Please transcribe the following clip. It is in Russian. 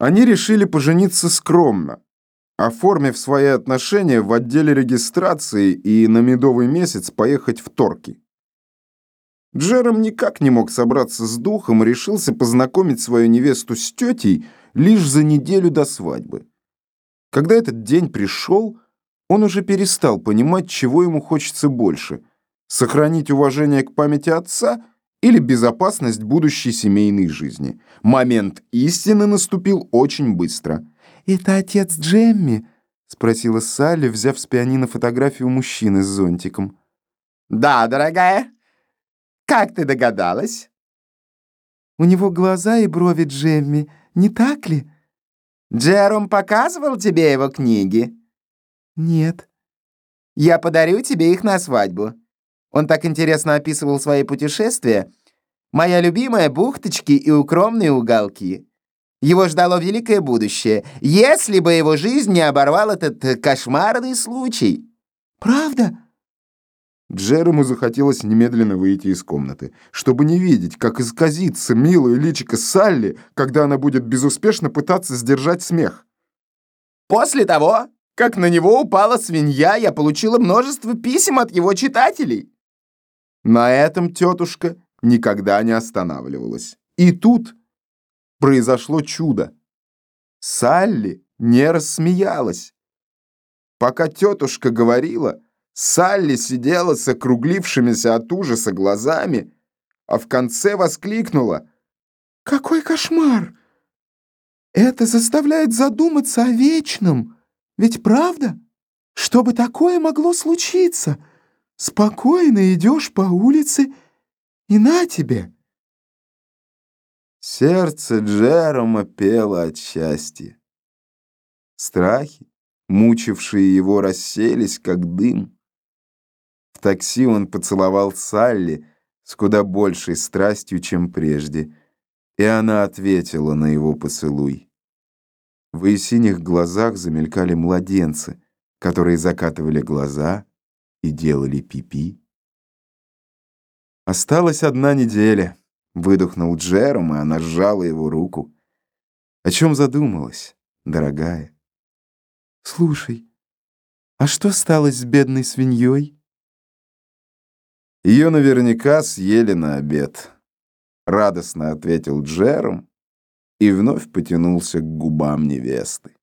Они решили пожениться скромно, оформив свои отношения в отделе регистрации и на медовый месяц поехать в Торки. Джером никак не мог собраться с духом и решился познакомить свою невесту с тетей лишь за неделю до свадьбы. Когда этот день пришел, он уже перестал понимать, чего ему хочется больше — сохранить уважение к памяти отца или безопасность будущей семейной жизни. Момент истины наступил очень быстро. «Это отец Джемми?» — спросила Салли, взяв с пианино фотографию мужчины с зонтиком. «Да, дорогая. Как ты догадалась?» «У него глаза и брови Джемми, не так ли?» «Джером показывал тебе его книги?» «Нет». «Я подарю тебе их на свадьбу. Он так интересно описывал свои путешествия. Моя любимая бухточки и укромные уголки. Его ждало великое будущее, если бы его жизнь не оборвал этот э, кошмарный случай. Правда? Джерому захотелось немедленно выйти из комнаты, чтобы не видеть, как исказится милое личико Салли, когда она будет безуспешно пытаться сдержать смех. После того, как на него упала свинья, я получила множество писем от его читателей. На этом тетушка никогда не останавливалась. И тут произошло чудо. Салли не рассмеялась. Пока тетушка говорила, Салли сидела с округлившимися от ужаса глазами, а в конце воскликнула «Какой кошмар! Это заставляет задуматься о вечном, ведь правда? Что бы такое могло случиться?» Спокойно идешь по улице, и на тебе. Сердце Джерома пело от счастья. Страхи, мучившие его, расселись, как дым. В такси он поцеловал Салли с куда большей страстью, чем прежде, и она ответила на его поцелуй. В ее синих глазах замелькали младенцы, которые закатывали глаза — и делали пипи. -пи. Осталась одна неделя. Выдохнул Джером, и она сжала его руку. О чем задумалась, дорогая? Слушай, а что стало с бедной свиньей? Ее наверняка съели на обед. Радостно ответил Джером и вновь потянулся к губам невесты.